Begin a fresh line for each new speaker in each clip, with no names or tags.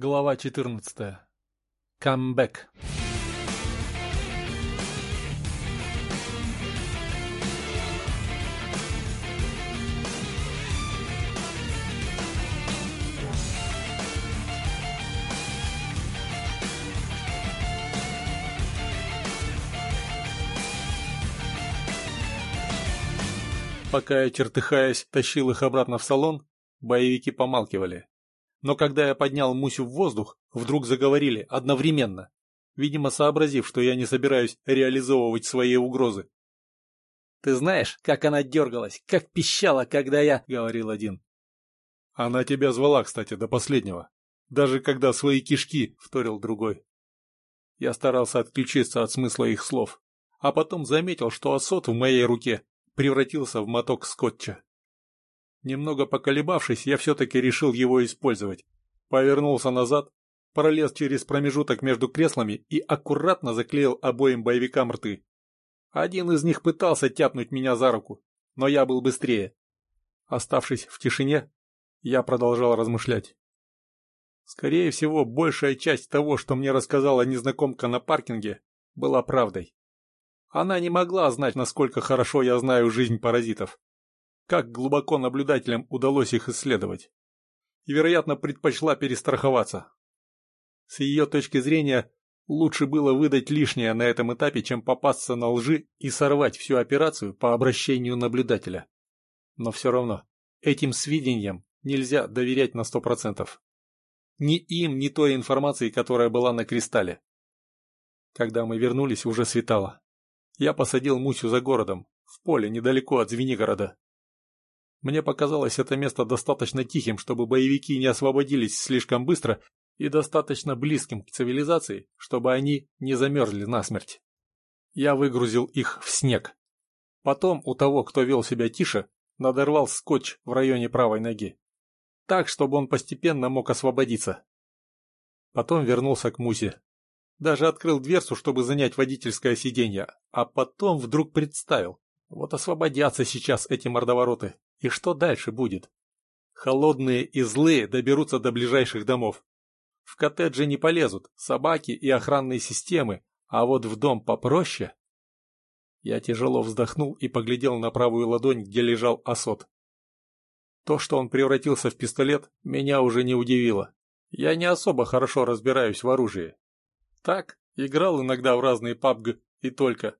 Глава 14. Камбэк. Пока я, чертыхаясь, тащил их обратно в салон, боевики помалкивали. Но когда я поднял Мусю в воздух, вдруг заговорили одновременно, видимо, сообразив, что я не собираюсь реализовывать свои угрозы.
«Ты знаешь, как она дергалась, как пищала, когда я...» — говорил один.
«Она тебя звала, кстати, до последнего. Даже когда свои кишки...» — вторил другой. Я старался отключиться от смысла их слов, а потом заметил, что осот в моей руке превратился в моток скотча. Немного поколебавшись, я все-таки решил его использовать. Повернулся назад, пролез через промежуток между креслами и аккуратно заклеил обоим боевикам рты. Один из них пытался тяпнуть меня за руку, но я был быстрее. Оставшись в тишине, я продолжал размышлять. Скорее всего, большая часть того, что мне рассказала незнакомка на паркинге, была правдой. Она не могла знать, насколько хорошо я знаю жизнь паразитов. Как глубоко наблюдателям удалось их исследовать. И, вероятно, предпочла перестраховаться. С ее точки зрения, лучше было выдать лишнее на этом этапе, чем попасться на лжи и сорвать всю операцию по обращению наблюдателя. Но все равно, этим сведениям нельзя доверять на сто процентов. Ни им, ни той информации, которая была на кристалле. Когда мы вернулись, уже светало. Я посадил Мусю за городом, в поле, недалеко от Звенигорода. Мне показалось это место достаточно тихим, чтобы боевики не освободились слишком быстро и достаточно близким к цивилизации, чтобы они не замерзли насмерть. Я выгрузил их в снег. Потом у того, кто вел себя тише, надорвал скотч в районе правой ноги. Так, чтобы он постепенно мог освободиться. Потом вернулся к Мусе. Даже открыл дверцу, чтобы занять водительское сиденье, а потом вдруг представил. Вот освободятся сейчас эти мордовороты. И что дальше будет? Холодные и злые доберутся до ближайших домов. В коттедже не полезут собаки и охранные системы, а вот в дом попроще. Я тяжело вздохнул и поглядел на правую ладонь, где лежал осот. То, что он превратился в пистолет, меня уже не удивило. Я не особо хорошо разбираюсь в оружии. Так, играл иногда в разные пабг и только.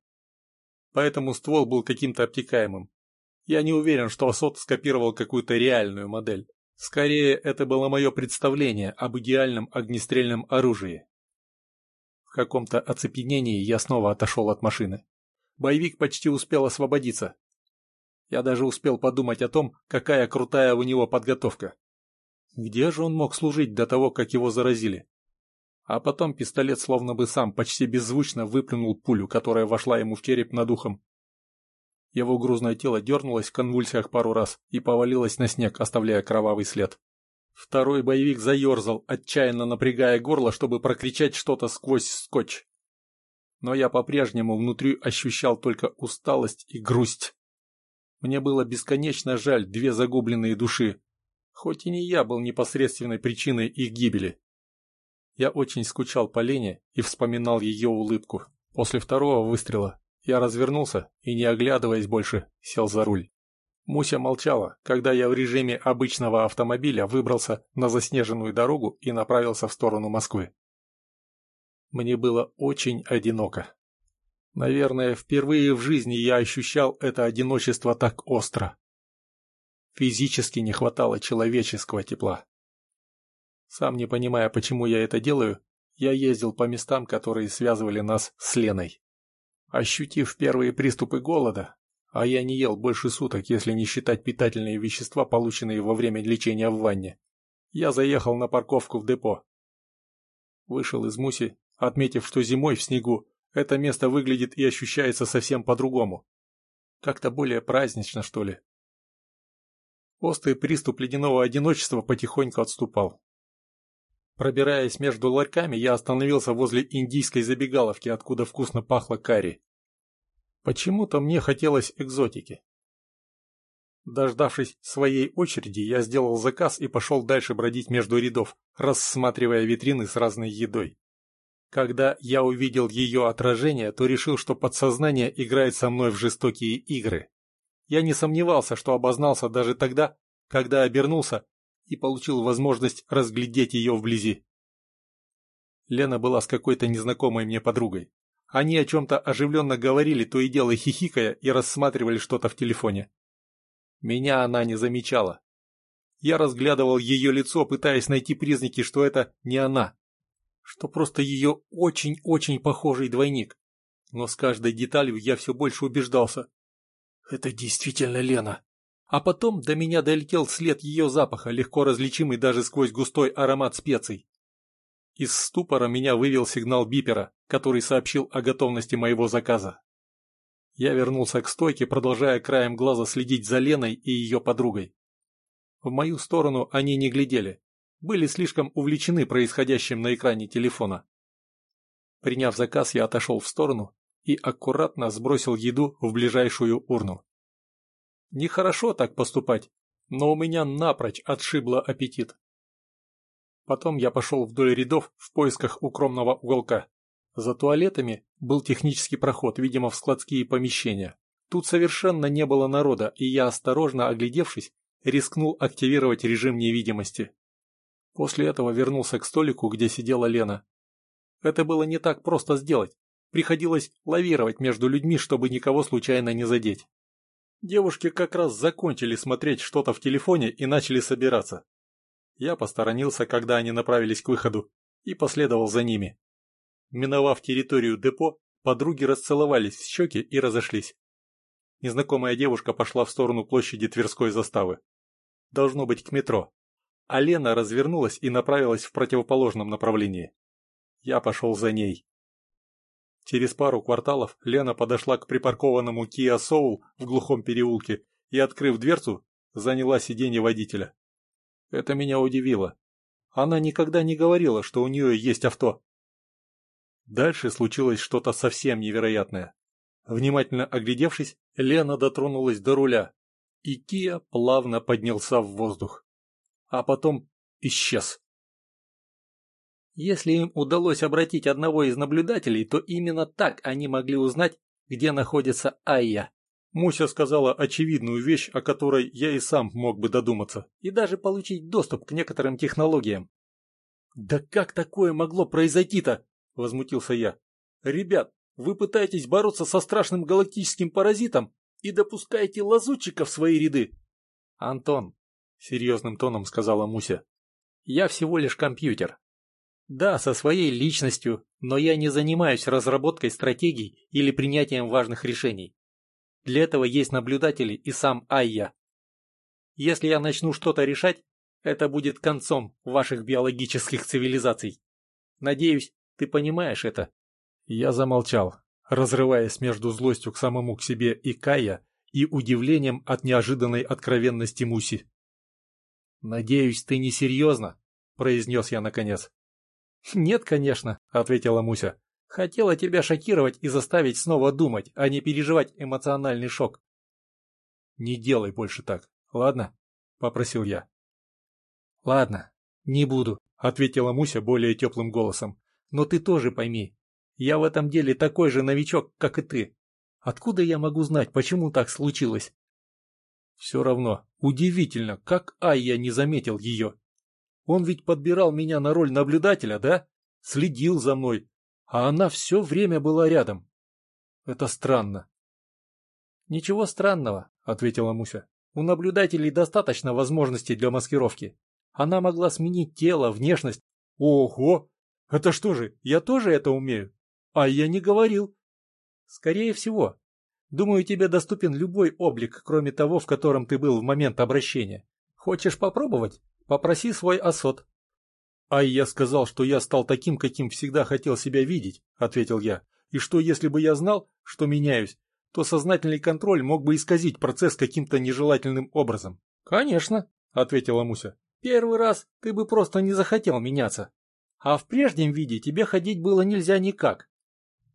Поэтому ствол был каким-то обтекаемым. Я не уверен, что Асот скопировал какую-то реальную модель. Скорее, это было мое представление об идеальном огнестрельном оружии. В каком-то оцепенении я снова отошел от машины. Боевик почти успел освободиться. Я даже успел подумать о том, какая крутая у него подготовка. Где же он мог служить до того, как его заразили? А потом пистолет словно бы сам почти беззвучно выплюнул пулю, которая вошла ему в череп над ухом. Его грузное тело дернулось в конвульсиях пару раз и повалилось на снег, оставляя кровавый след. Второй боевик заерзал, отчаянно напрягая горло, чтобы прокричать что-то сквозь скотч. Но я по-прежнему внутри ощущал только усталость и грусть. Мне было бесконечно жаль две загубленные души, хоть и не я был непосредственной причиной их гибели. Я очень скучал по Лене и вспоминал ее улыбку. После второго выстрела я развернулся и, не оглядываясь больше, сел за руль. Муся молчала, когда я в режиме обычного автомобиля выбрался на заснеженную дорогу и направился в сторону Москвы. Мне было очень одиноко. Наверное, впервые в жизни я ощущал это одиночество так остро. Физически не хватало человеческого тепла. Сам не понимая, почему я это делаю, я ездил по местам, которые связывали нас с Леной. Ощутив первые приступы голода, а я не ел больше суток, если не считать питательные вещества, полученные во время лечения в ванне, я заехал на парковку в депо. Вышел из Муси, отметив, что зимой в снегу это место выглядит и ощущается совсем по-другому. Как-то более празднично, что ли. Острый приступ ледяного одиночества потихоньку отступал. Пробираясь между ларьками, я остановился возле индийской забегаловки, откуда вкусно пахло карри. Почему-то мне хотелось экзотики. Дождавшись своей очереди, я сделал заказ и пошел дальше бродить между рядов, рассматривая витрины с разной едой. Когда я увидел ее отражение, то решил, что подсознание играет со мной в жестокие игры. Я не сомневался, что обознался даже тогда, когда обернулся и получил возможность разглядеть ее вблизи. Лена была с какой-то незнакомой мне подругой. Они о чем-то оживленно говорили, то и дело хихикая, и рассматривали что-то в телефоне. Меня она не замечала. Я разглядывал ее лицо, пытаясь найти признаки, что это не она. Что просто ее очень-очень похожий двойник. Но с каждой деталью я все больше убеждался. Это действительно Лена. А потом до меня долетел след ее запаха, легко различимый даже сквозь густой аромат специй. Из ступора меня вывел сигнал бипера, который сообщил о готовности моего заказа. Я вернулся к стойке, продолжая краем глаза следить за Леной и ее подругой. В мою сторону они не глядели, были слишком увлечены происходящим на экране телефона. Приняв заказ, я отошел в сторону и аккуратно сбросил еду в ближайшую урну. Нехорошо так поступать, но у меня напрочь отшибло аппетит. Потом я пошел вдоль рядов в поисках укромного уголка. За туалетами был технический проход, видимо, в складские помещения. Тут совершенно не было народа, и я, осторожно оглядевшись, рискнул активировать режим невидимости. После этого вернулся к столику, где сидела Лена. Это было не так просто сделать. Приходилось лавировать между людьми, чтобы никого случайно не задеть. Девушки как раз закончили смотреть что-то в телефоне и начали собираться. Я посторонился, когда они направились к выходу, и последовал за ними. Миновав территорию депо, подруги расцеловались в щеки и разошлись. Незнакомая девушка пошла в сторону площади Тверской заставы. Должно быть к метро. А Лена развернулась и направилась в противоположном направлении. Я пошел за ней. Через пару кварталов Лена подошла к припаркованному Kia Soul в глухом переулке и, открыв дверцу, заняла сиденье водителя. Это меня удивило. Она никогда не говорила, что у нее есть авто. Дальше случилось что-то совсем невероятное. Внимательно оглядевшись, Лена дотронулась до руля, и Кия плавно поднялся в воздух. А потом исчез.
Если им удалось обратить одного из наблюдателей, то именно так они могли узнать, где находится Айя.
Муся сказала очевидную вещь, о которой я и сам мог бы додуматься.
И даже получить доступ к некоторым технологиям. Да как такое могло произойти-то? возмутился я. «Ребят, вы пытаетесь бороться со страшным галактическим паразитом и допускаете лазутчиков в свои ряды?»
«Антон», — серьезным тоном сказала Муся, — «я всего лишь компьютер. Да, со своей личностью, но я не занимаюсь разработкой стратегий или принятием важных решений. Для этого есть наблюдатели и сам Айя. Если я начну что-то решать, это будет концом ваших биологических цивилизаций. Надеюсь, ты понимаешь это?» Я замолчал, разрываясь между злостью к самому к себе и Кая и удивлением от неожиданной откровенности Муси. «Надеюсь, ты не серьезно?» – произнес я наконец.
«Нет, конечно», – ответила Муся. «Хотела тебя шокировать и заставить снова думать, а не переживать эмоциональный шок».
«Не делай больше так, ладно?» – попросил я.
«Ладно, не буду», – ответила Муся более теплым голосом. Но ты тоже пойми, я в этом деле такой же новичок, как и ты. Откуда я могу знать, почему так случилось?
Все равно, удивительно, как Айя не заметил ее. Он ведь подбирал меня на роль наблюдателя, да? Следил за мной, а она все время была рядом. Это странно.
Ничего странного, ответила Муся. У наблюдателей достаточно возможностей для маскировки. Она могла сменить тело, внешность.
Ого! Это что же, я тоже это умею? А я не говорил.
Скорее всего. Думаю, тебе доступен любой облик, кроме того, в котором ты был в момент обращения. Хочешь попробовать? Попроси свой осот.
А я сказал, что я стал таким, каким всегда хотел себя видеть, ответил я. И что если бы я знал, что меняюсь, то сознательный контроль мог бы исказить процесс каким-то нежелательным образом.
Конечно, ответила Муся. Первый раз ты бы просто не захотел меняться. А в прежнем виде тебе ходить было нельзя никак.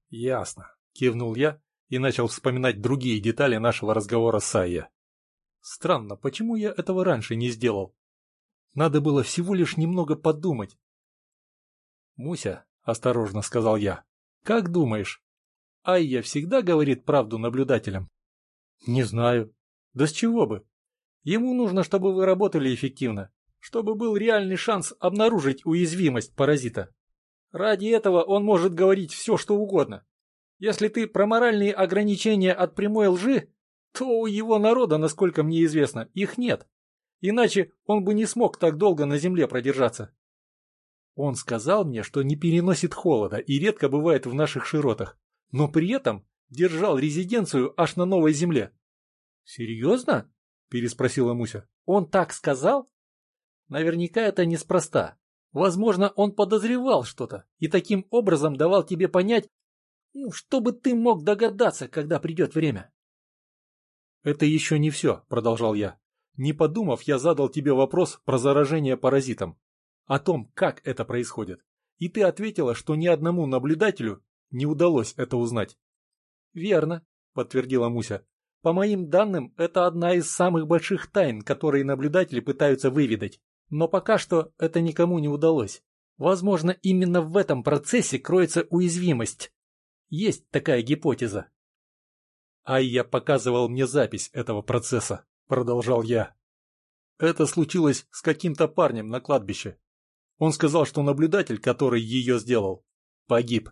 Ясно, кивнул я и начал вспоминать другие детали нашего разговора с Айя.
Странно, почему я этого раньше не сделал? Надо было всего лишь немного подумать. «Муся», — осторожно сказал я, — «как думаешь, Айя всегда говорит правду наблюдателям?» «Не знаю. Да с чего бы? Ему нужно, чтобы вы работали эффективно, чтобы был реальный шанс обнаружить уязвимость паразита. Ради этого он может говорить все, что угодно. Если ты про моральные ограничения от прямой лжи, то у его народа, насколько мне известно, их нет. Иначе он бы не смог так долго на земле продержаться. Он сказал мне, что не переносит холода и редко бывает в наших широтах, но при этом держал резиденцию аж на новой земле. «Серьезно?» – переспросила Муся. «Он так сказал?» «Наверняка это неспроста. Возможно, он подозревал что-то и таким образом давал тебе понять, ну, чтобы ты мог догадаться, когда придет время». «Это еще не все», — продолжал я. «Не подумав, я задал тебе вопрос про заражение паразитом. О том, как это происходит. И ты ответила, что ни одному наблюдателю не удалось это узнать». «Верно», — подтвердила Муся. «По моим данным, это одна из самых больших тайн, которые наблюдатели пытаются выведать. Но пока что это никому не удалось. Возможно, именно в этом процессе кроется уязвимость. Есть такая гипотеза. Айя показывал мне запись этого процесса, продолжал я. Это случилось с каким-то парнем на кладбище. Он сказал, что наблюдатель, который ее сделал, погиб.